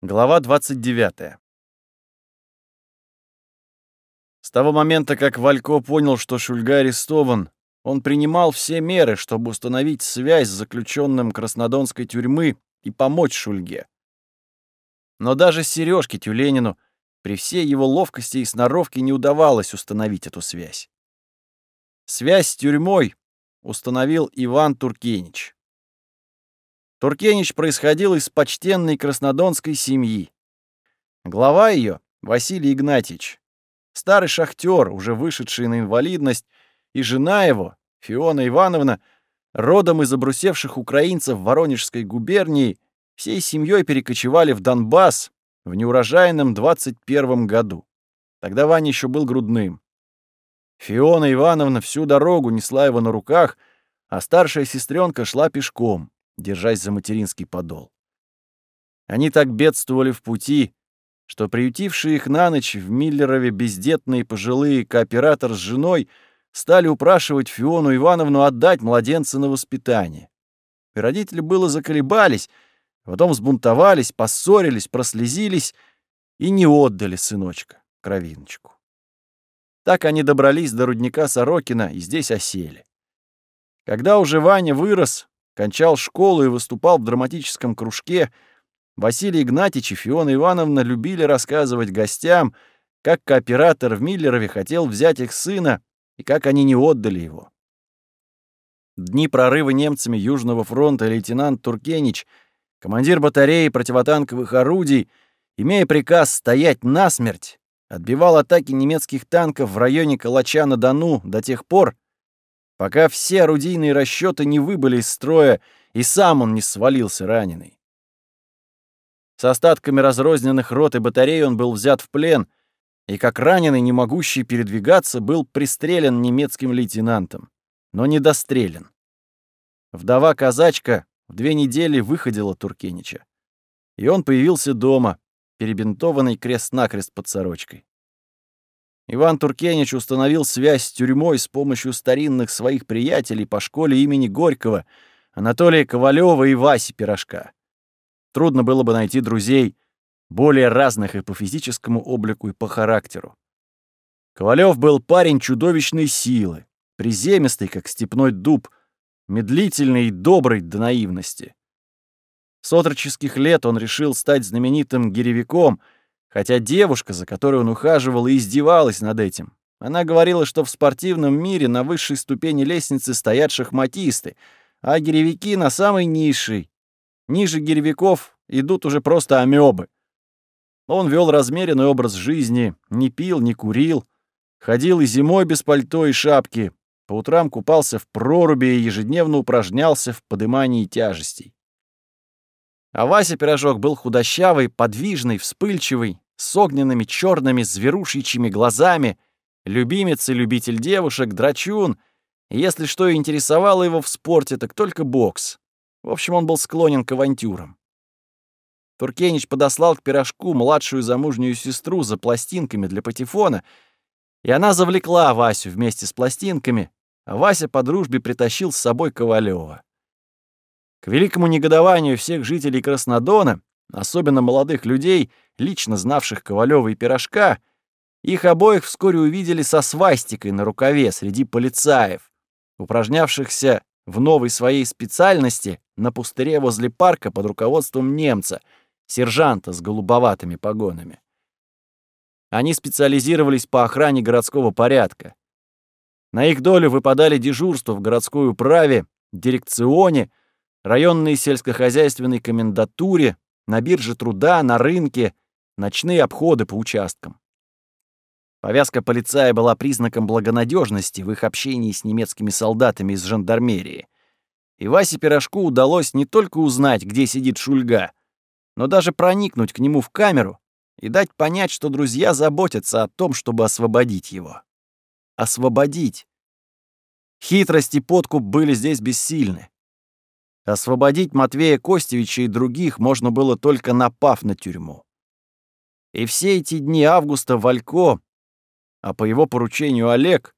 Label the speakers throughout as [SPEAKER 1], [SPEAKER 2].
[SPEAKER 1] Глава 29. С того момента, как Валько понял, что Шульга арестован, он принимал все меры, чтобы установить связь с заключенным Краснодонской тюрьмы и помочь Шульге. Но даже Сережке Тюленину при всей его ловкости и сноровке не удавалось установить эту связь. Связь с тюрьмой установил Иван Туркенич. Туркенич происходил из почтенной краснодонской семьи. Глава ее — Василий Игнатьевич, старый шахтер, уже вышедший на инвалидность, и жена его, Фиона Ивановна, родом из обрусевших украинцев Воронежской губернии, всей семьей перекочевали в Донбасс в неурожайном 21 году. Тогда Ваня еще был грудным. Фиона Ивановна всю дорогу несла его на руках, а старшая сестренка шла пешком держась за материнский подол. Они так бедствовали в пути, что приютившие их на ночь в Миллерове бездетные пожилые кооператор с женой стали упрашивать Фиону Ивановну отдать младенца на воспитание. И родители было заколебались, потом взбунтовались, поссорились, прослезились и не отдали сыночка, кровиночку. Так они добрались до рудника Сорокина и здесь осели. Когда уже Ваня вырос, кончал школу и выступал в драматическом кружке, Василий Игнатьевич и Фиона Ивановна любили рассказывать гостям, как кооператор в Миллерове хотел взять их сына и как они не отдали его. Дни прорыва немцами Южного фронта лейтенант Туркенич, командир батареи противотанковых орудий, имея приказ стоять насмерть, отбивал атаки немецких танков в районе Калача-на-Дону до тех пор, пока все орудийные расчеты не выбыли из строя, и сам он не свалился раненый. С остатками разрозненных рот и батарей он был взят в плен, и как раненый, не могущий передвигаться, был пристрелен немецким лейтенантом, но не дострелен. Вдова-казачка в две недели выходила Туркенича, и он появился дома, перебинтованный крест-накрест под сорочкой. Иван Туркенич установил связь с тюрьмой с помощью старинных своих приятелей по школе имени Горького, Анатолия Ковалева и Васи Пирожка. Трудно было бы найти друзей, более разных и по физическому облику, и по характеру. Ковалев был парень чудовищной силы, приземистый, как степной дуб, медлительный и добрый до наивности. С отроческих лет он решил стать знаменитым гиревиком — Хотя девушка, за которой он ухаживал, и издевалась над этим. Она говорила, что в спортивном мире на высшей ступени лестницы стоят шахматисты, а гиревики на самой низшей. Ниже гиревиков идут уже просто амебы. Он вел размеренный образ жизни, не пил, не курил, ходил и зимой без пальто и шапки, по утрам купался в проруби и ежедневно упражнялся в подымании тяжестей. А Вася Пирожок был худощавый, подвижный, вспыльчивый, с огненными черными зверушечьими глазами, любимец и любитель девушек, драчун. И если что интересовало его в спорте, так только бокс. В общем, он был склонен к авантюрам. Туркенич подослал к пирожку младшую замужнюю сестру за пластинками для патефона, и она завлекла Васю вместе с пластинками, а Вася по дружбе притащил с собой Ковалева. К великому негодованию всех жителей Краснодона, особенно молодых людей, лично знавших Ковалёва и Пирожка, их обоих вскоре увидели со свастикой на рукаве среди полицаев, упражнявшихся в новой своей специальности на пустыре возле парка под руководством немца, сержанта с голубоватыми погонами. Они специализировались по охране городского порядка. На их долю выпадали дежурства в городской управе, дирекционе, районной сельскохозяйственной комендатуре, на бирже труда, на рынке, ночные обходы по участкам. Повязка полицая была признаком благонадежности в их общении с немецкими солдатами из жандармерии. И Васе Пирожку удалось не только узнать, где сидит Шульга, но даже проникнуть к нему в камеру и дать понять, что друзья заботятся о том, чтобы освободить его. Освободить. Хитрость и подкуп были здесь бессильны. Освободить Матвея Костевича и других можно было только напав на тюрьму. И все эти дни августа Валько, а по его поручению Олег,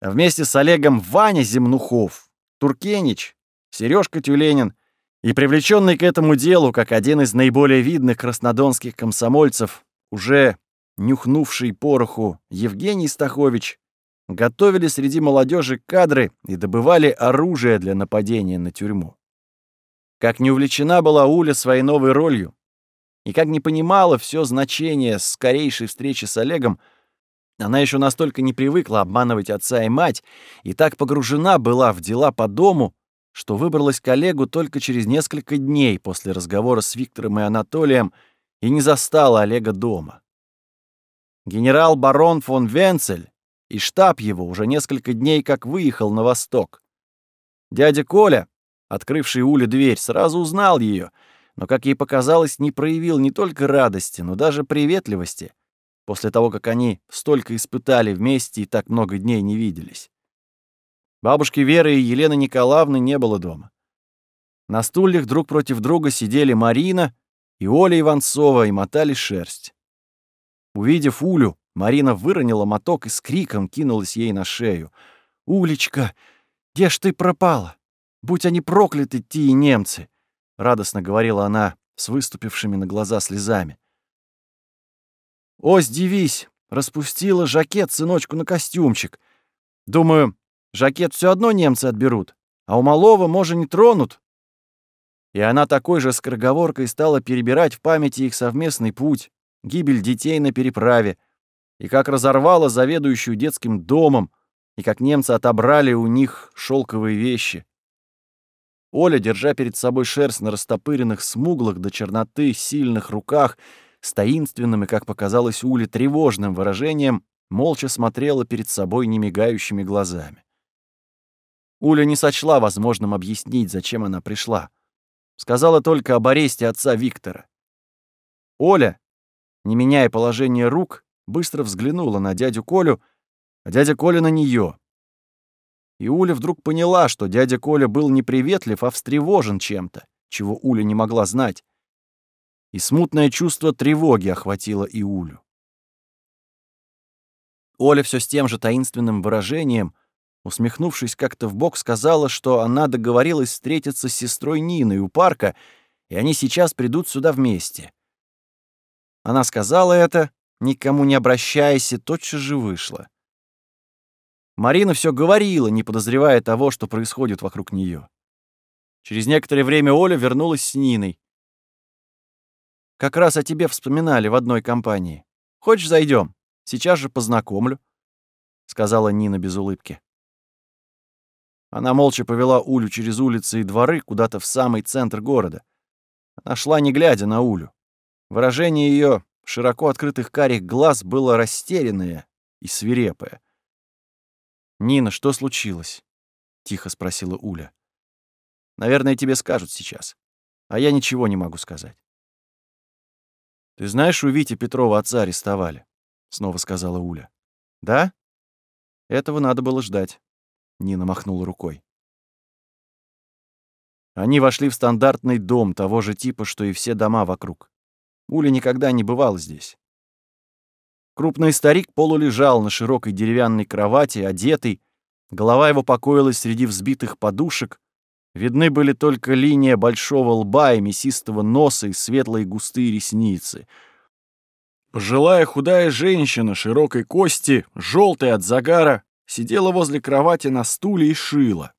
[SPEAKER 1] вместе с Олегом Ваня Земнухов, Туркенич, Сережка Тюленин И привлеченный к этому делу, как один из наиболее видных краснодонских комсомольцев, уже нюхнувший пороху Евгений Стахович, готовили среди молодежи кадры и добывали оружие для нападения на тюрьму. Как не увлечена была Уля своей новой ролью, и как не понимала все значение скорейшей встречи с Олегом, она еще настолько не привыкла обманывать отца и мать, и так погружена была в дела по дому, что выбралась к Олегу только через несколько дней после разговора с Виктором и Анатолием и не застала Олега дома. Генерал-барон фон Венцель и штаб его уже несколько дней как выехал на восток. Дядя Коля, открывший Уле дверь, сразу узнал ее, но, как ей показалось, не проявил не только радости, но даже приветливости, после того, как они столько испытали вместе и так много дней не виделись. Бабушки Веры и Елены Николаевны не было дома. На стульях друг против друга сидели Марина и Оля Иванцова и мотали шерсть. Увидев Улю, Марина выронила моток и с криком кинулась ей на шею. «Улечка, где ж ты пропала? Будь они прокляты, те и немцы!» — радостно говорила она с выступившими на глаза слезами. «Ось, дивись, распустила жакет сыночку на костюмчик. Думаю, жакет все одно немцы отберут, а у малого, может, не тронут». И она такой же скороговоркой стала перебирать в памяти их совместный путь, гибель детей на переправе, и как разорвала заведующую детским домом, и как немцы отобрали у них шелковые вещи. Оля, держа перед собой шерсть на растопыренных смуглых до черноты сильных руках, с таинственным и, как показалось Уле, тревожным выражением, молча смотрела перед собой немигающими глазами. Уля не сочла возможным объяснить, зачем она пришла. Сказала только об аресте отца Виктора. Оля, не меняя положение рук, быстро взглянула на дядю Колю, а дядя Коля на нее. И Уля вдруг поняла, что дядя Коля был не приветлив, а встревожен чем-то, чего Уля не могла знать. И смутное чувство тревоги охватило и Улю. Оля все с тем же таинственным выражением, усмехнувшись как-то в бок, сказала, что она договорилась встретиться с сестрой Ниной у парка, и они сейчас придут сюда вместе. Она сказала это, никому не обращаясь, и тотчас же вышла. Марина все говорила, не подозревая того, что происходит вокруг нее. Через некоторое время Оля вернулась с Ниной. «Как раз о тебе вспоминали в одной компании. Хочешь, зайдем? Сейчас же познакомлю», — сказала Нина без улыбки. Она молча повела Улю через улицы и дворы куда-то в самый центр города. Она шла, не глядя на Улю. Выражение ее широко открытых карих глаз было растерянное и свирепое. «Нина, что случилось?» — тихо спросила Уля. «Наверное, тебе скажут сейчас, а я ничего не могу сказать». «Ты знаешь, у Вити Петрова отца арестовали?» — снова сказала Уля. «Да? Этого надо было ждать», — Нина махнула рукой. Они вошли в стандартный дом того же типа, что и все дома вокруг. Уля никогда не бывал здесь. Крупный старик полулежал на широкой деревянной кровати, одетый, голова его покоилась среди взбитых подушек, видны были только линия большого лба и мясистого носа и светлые густые ресницы. Пожилая худая женщина широкой кости, желтая от загара, сидела возле кровати на стуле и шила.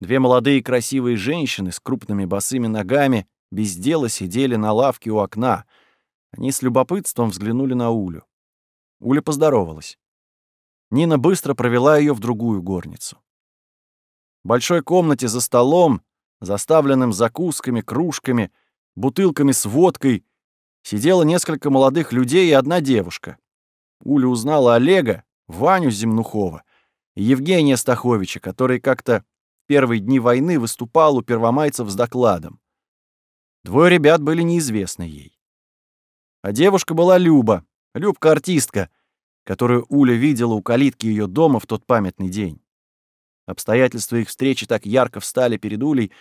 [SPEAKER 1] Две молодые красивые женщины с крупными босыми ногами без дела сидели на лавке у окна — они с любопытством взглянули на Улю. Уля поздоровалась. Нина быстро провела ее в другую горницу. В большой комнате за столом, заставленным закусками, кружками, бутылками с водкой, сидело несколько молодых людей и одна девушка. Уля узнала Олега, Ваню Земнухова и Евгения Стаховича, который как-то в первые дни войны выступал у первомайцев с докладом. Двое ребят были неизвестны ей. А девушка была Люба, Любка-артистка, которую Уля видела у калитки ее дома в тот памятный день. Обстоятельства их встречи так ярко встали перед Улей,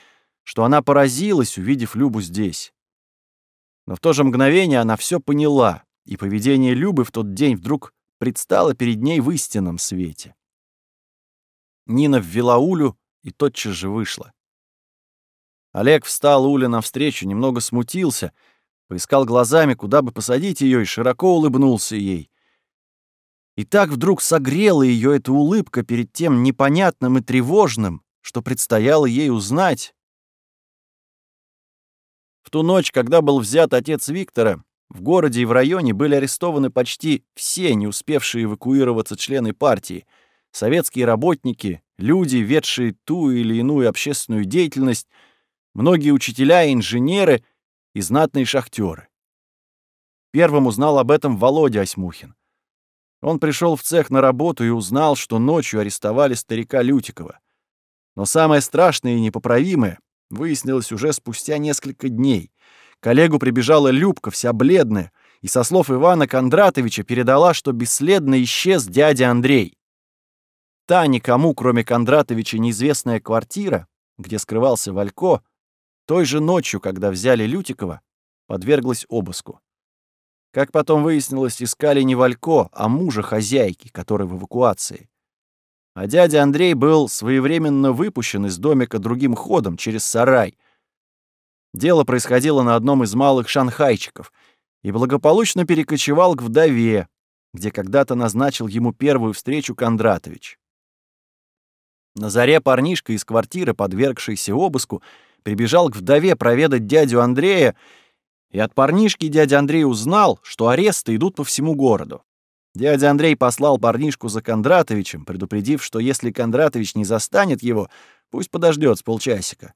[SPEAKER 1] что она поразилась, увидев Любу здесь. Но в то же мгновение она все поняла, и поведение Любы в тот день вдруг предстало перед ней в истинном свете. Нина ввела Улю и тотчас же вышла. Олег встал Уле навстречу, немного смутился, поискал глазами, куда бы посадить ее, и широко улыбнулся ей. И так вдруг согрела ее эта улыбка перед тем непонятным и тревожным, что предстояло ей узнать. В ту ночь, когда был взят отец Виктора, в городе и в районе были арестованы почти все не успевшие эвакуироваться члены партии, советские работники, люди, ведшие ту или иную общественную деятельность, многие учителя и инженеры и знатные шахтеры. Первым узнал об этом Володя Осьмухин. Он пришел в цех на работу и узнал, что ночью арестовали старика Лютикова. Но самое страшное и непоправимое выяснилось уже спустя несколько дней. Коллегу прибежала Любка, вся бледная, и со слов Ивана Кондратовича передала, что бесследно исчез дядя Андрей. Та никому, кроме Кондратовича, неизвестная квартира, где скрывался Валько, той же ночью, когда взяли Лютикова, подверглась обыску. Как потом выяснилось, искали не Валько, а мужа хозяйки, который в эвакуации. А дядя Андрей был своевременно выпущен из домика другим ходом через сарай. Дело происходило на одном из малых шанхайчиков и благополучно перекочевал к вдове, где когда-то назначил ему первую встречу Кондратович. На заре парнишка из квартиры, подвергшийся обыску, прибежал к вдове проведать дядю Андрея и от парнишки дядя Андрей узнал, что аресты идут по всему городу. Дядя Андрей послал парнишку за Кондратовичем, предупредив, что если Кондратович не застанет его, пусть подождет с полчасика.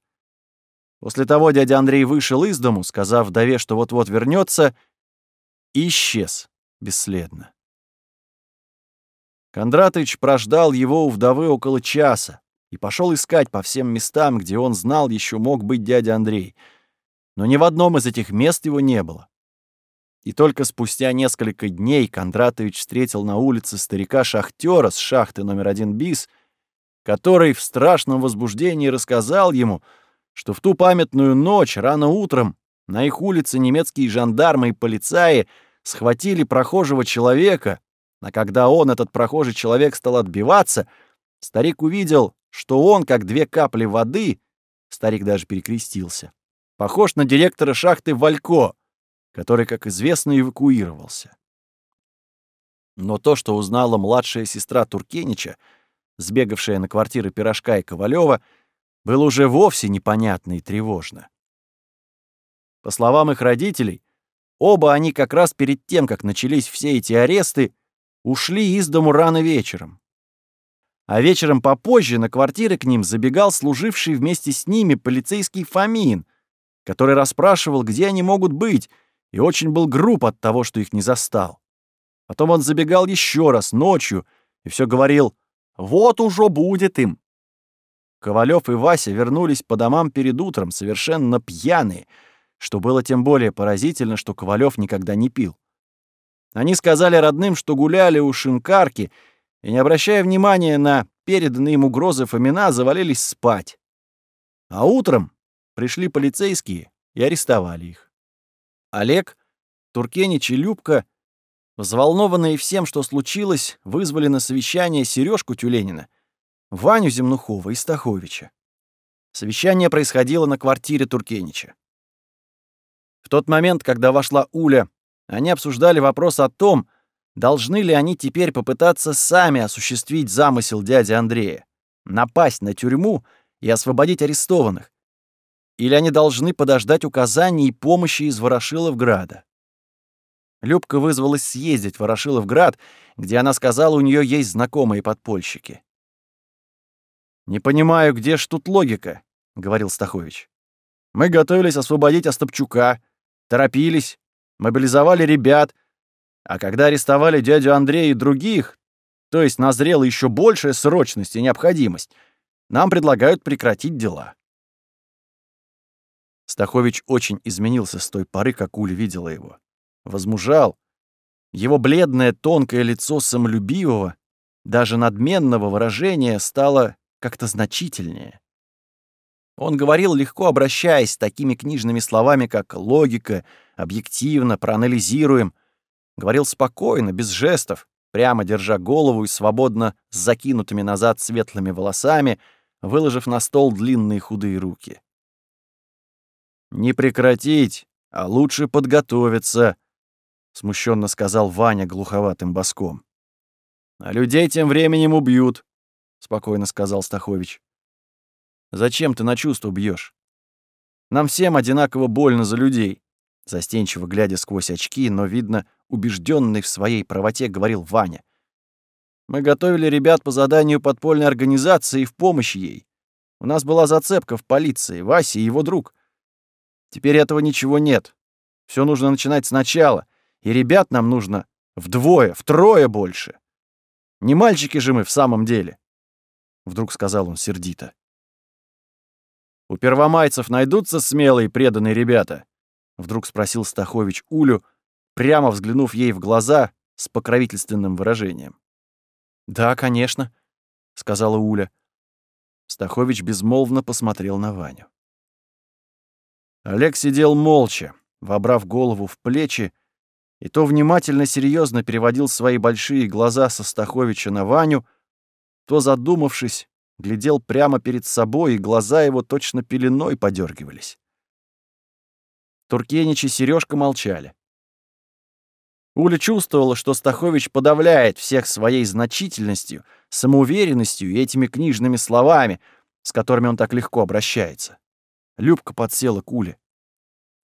[SPEAKER 1] После того дядя Андрей вышел из дому, сказав вдове, что вот-вот вернется, и исчез бесследно. Кондратович прождал его у вдовы около часа и пошел искать по всем местам, где он знал еще мог быть дядя Андрей — но ни в одном из этих мест его не было. И только спустя несколько дней Кондратович встретил на улице старика-шахтера с шахты номер один БИС, который в страшном возбуждении рассказал ему, что в ту памятную ночь рано утром на их улице немецкие жандармы и полицаи схватили прохожего человека, а когда он, этот прохожий человек, стал отбиваться, старик увидел, что он, как две капли воды, старик даже перекрестился, Похож на директора шахты Валько, который, как известно, эвакуировался. Но то, что узнала младшая сестра Туркенича, сбегавшая на квартиры Пирожка и Ковалева, было уже вовсе непонятно и тревожно. По словам их родителей, оба они как раз перед тем, как начались все эти аресты, ушли из дому рано вечером. А вечером попозже на квартиры к ним забегал служивший вместе с ними полицейский Фомин, который расспрашивал, где они могут быть, и очень был груб от того, что их не застал. Потом он забегал еще раз ночью и все говорил «Вот уже будет им». Ковалев и Вася вернулись по домам перед утром, совершенно пьяные, что было тем более поразительно, что Ковалев никогда не пил. Они сказали родным, что гуляли у шинкарки и, не обращая внимания на переданные им угрозы Фомина, завалились спать. А утром Пришли полицейские и арестовали их. Олег, Туркенич и Любка, взволнованные всем, что случилось, вызвали на совещание Сережку Тюленина, Ваню Земнухова и Стаховича. Совещание происходило на квартире Туркенича. В тот момент, когда вошла Уля, они обсуждали вопрос о том, должны ли они теперь попытаться сами осуществить замысел дяди Андрея, напасть на тюрьму и освободить арестованных, или они должны подождать указаний и помощи из Ворошиловграда? Любка вызвалась съездить в Ворошиловград, где она сказала, у нее есть знакомые подпольщики. «Не понимаю, где ж тут логика», — говорил Стахович. «Мы готовились освободить Остапчука, торопились, мобилизовали ребят, а когда арестовали дядю Андрея и других, то есть назрела еще большая срочность и необходимость, нам предлагают прекратить дела». Стахович очень изменился с той поры, как Уля видела его. Возмужал. Его бледное, тонкое лицо самолюбивого, даже надменного выражения стало как-то значительнее. Он говорил, легко обращаясь с такими книжными словами, как «логика», «объективно», «проанализируем». Говорил спокойно, без жестов, прямо держа голову и свободно с закинутыми назад светлыми волосами, выложив на стол длинные худые руки. Не прекратить, а лучше подготовиться, смущенно сказал Ваня глуховатым боском. А людей тем временем убьют, спокойно сказал Стахович. Зачем ты на чувство бьешь? Нам всем одинаково больно за людей. Застенчиво глядя сквозь очки, но, видно, убежденный в своей правоте, говорил Ваня. Мы готовили ребят по заданию подпольной организации в помощь ей. У нас была зацепка в полиции, Вася и его друг. Теперь этого ничего нет. Все нужно начинать сначала, и ребят нам нужно вдвое, втрое больше. Не мальчики же мы в самом деле, — вдруг сказал он сердито. У первомайцев найдутся смелые преданные ребята? Вдруг спросил Стахович Улю, прямо взглянув ей в глаза с покровительственным выражением. «Да, конечно», — сказала Уля. Стахович безмолвно посмотрел на Ваню. Олег сидел молча, вобрав голову в плечи, и то внимательно серьезно переводил свои большие глаза со Стаховича на Ваню, то, задумавшись, глядел прямо перед собой, и глаза его точно пеленой подергивались. Туркенич и Сережка молчали. Уля чувствовала, что Стахович подавляет всех своей значительностью, самоуверенностью и этими книжными словами, с которыми он так легко обращается. Любка подсела к Уле.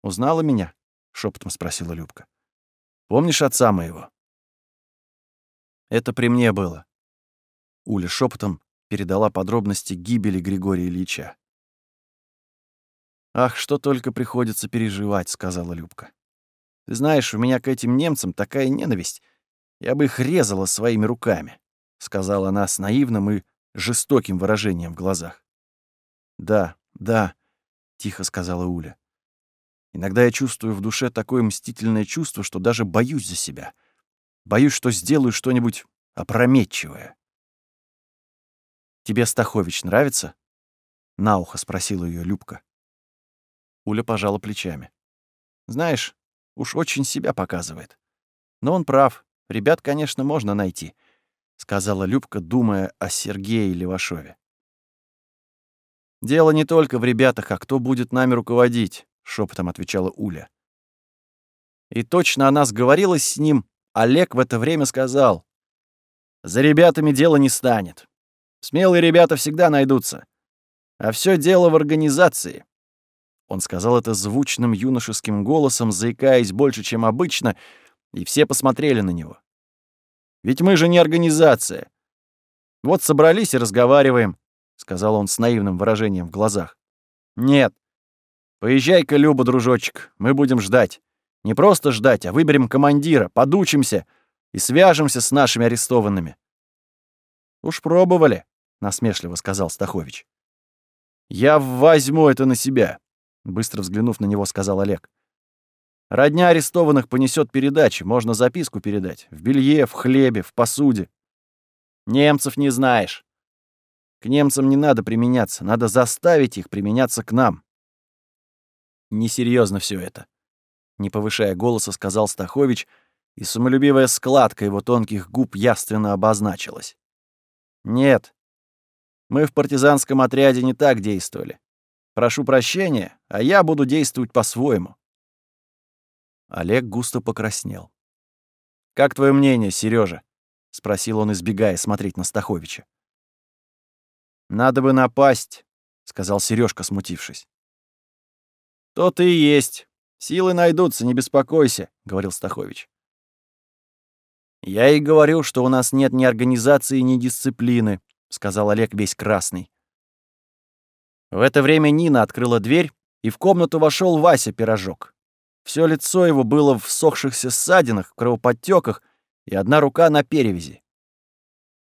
[SPEAKER 1] «Узнала меня?» — шепотом спросила Любка. «Помнишь отца моего?» «Это при мне было». Уля шепотом передала подробности гибели Григория Ильича. «Ах, что только приходится переживать», — сказала Любка. «Ты знаешь, у меня к этим немцам такая ненависть. Я бы их резала своими руками», — сказала она с наивным и жестоким выражением в глазах. «Да, да», — тихо сказала Уля. «Иногда я чувствую в душе такое мстительное чувство, что даже боюсь за себя. Боюсь, что сделаю что-нибудь опрометчивое». «Тебе Стахович нравится?» — на ухо спросила ее Любка. Уля пожала плечами. «Знаешь, уж очень себя показывает. Но он прав. Ребят, конечно, можно найти», — сказала Любка, думая о Сергее Левашове. «Дело не только в ребятах, а кто будет нами руководить», — шепотом отвечала Уля. И точно она сговорилась с ним, Олег в это время сказал, «За ребятами дело не станет. Смелые ребята всегда найдутся. А все дело в организации. Он сказал это звучным юношеским голосом, заикаясь больше, чем обычно, и все посмотрели на него. «Ведь мы же не организация. Вот собрались и разговариваем», — сказал он с наивным выражением в глазах. «Нет. Поезжай-ка, Люба, дружочек, мы будем ждать. Не просто ждать, а выберем командира, подучимся и свяжемся с нашими арестованными». «Уж пробовали», — насмешливо сказал Стахович. «Я возьму это на себя», Быстро взглянув на него, сказал Олег. Родня арестованных понесет передачи, можно записку передать. В белье, в хлебе, в посуде. Немцев не знаешь. К немцам не надо применяться, надо заставить их применяться к нам. Несерьезно все это. Не повышая голоса, сказал Стахович, и самолюбивая складка его тонких губ яственно обозначилась. Нет, мы в партизанском отряде не так действовали. Прошу прощения, а я буду действовать по-своему. Олег густо покраснел. «Как твое мнение, Сережа? спросил он, избегая смотреть на Стаховича. «Надо бы напасть», — сказал Сережка, смутившись. «То-то и есть. Силы найдутся, не беспокойся», — говорил Стахович. «Я и говорю, что у нас нет ни организации, ни дисциплины», — сказал Олег весь красный. В это время Нина открыла дверь, и в комнату вошел Вася Пирожок. Все лицо его было в сохшихся ссадинах, кровоподтеках, и одна рука на перевязи.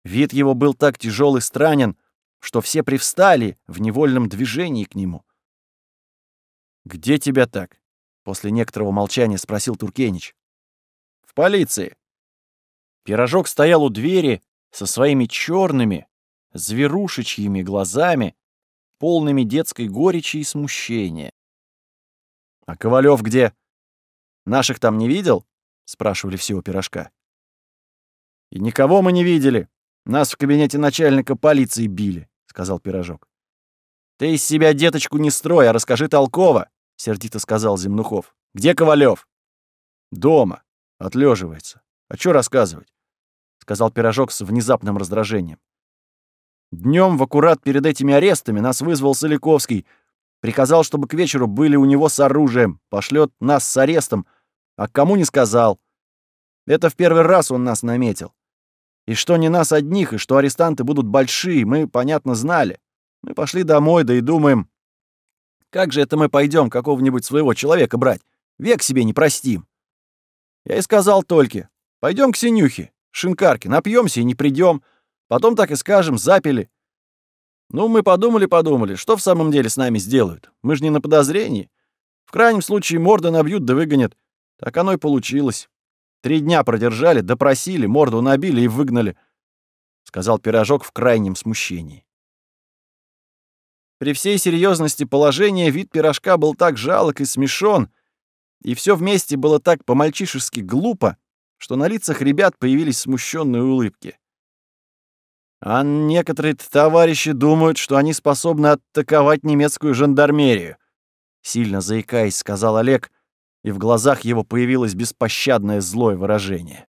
[SPEAKER 1] Вид его был так тяжел и странен, что все привстали в невольном движении к нему. «Где тебя так?» — после некоторого молчания спросил Туркенич. «В полиции». Пирожок стоял у двери со своими черными, зверушечьими глазами полными детской горечи и смущения. «А Ковалев где? Наших там не видел?» — спрашивали всего пирожка. «И никого мы не видели. Нас в кабинете начальника полиции били», — сказал пирожок. «Ты из себя деточку не строй, а расскажи толково. — сердито сказал Земнухов. «Где Ковалев? «Дома. Отлеживается. А что рассказывать?» — сказал Пирожок с внезапным раздражением. Днем в аккурат перед этими арестами нас вызвал Соликовский. Приказал, чтобы к вечеру были у него с оружием. Пошлет нас с арестом. А кому не сказал. Это в первый раз он нас наметил. И что не нас одних, и что арестанты будут большие, мы, понятно, знали. Мы пошли домой, да и думаем, как же это мы пойдем какого-нибудь своего человека брать? Век себе не простим. Я и сказал только, пойдем к Синюхе, шинкарке, напьемся и не придем. Потом так и скажем, запили. Ну, мы подумали-подумали, что в самом деле с нами сделают? Мы же не на подозрении. В крайнем случае морды набьют да выгонят. Так оно и получилось. Три дня продержали, допросили, морду набили и выгнали, — сказал Пирожок в крайнем смущении. При всей серьезности положения вид пирожка был так жалок и смешон, и все вместе было так по-мальчишески глупо, что на лицах ребят появились смущенные улыбки. А некоторые товарищи думают, что они способны атаковать немецкую жандармерию. Сильно заикаясь, сказал Олег, и в глазах его появилось беспощадное злое выражение.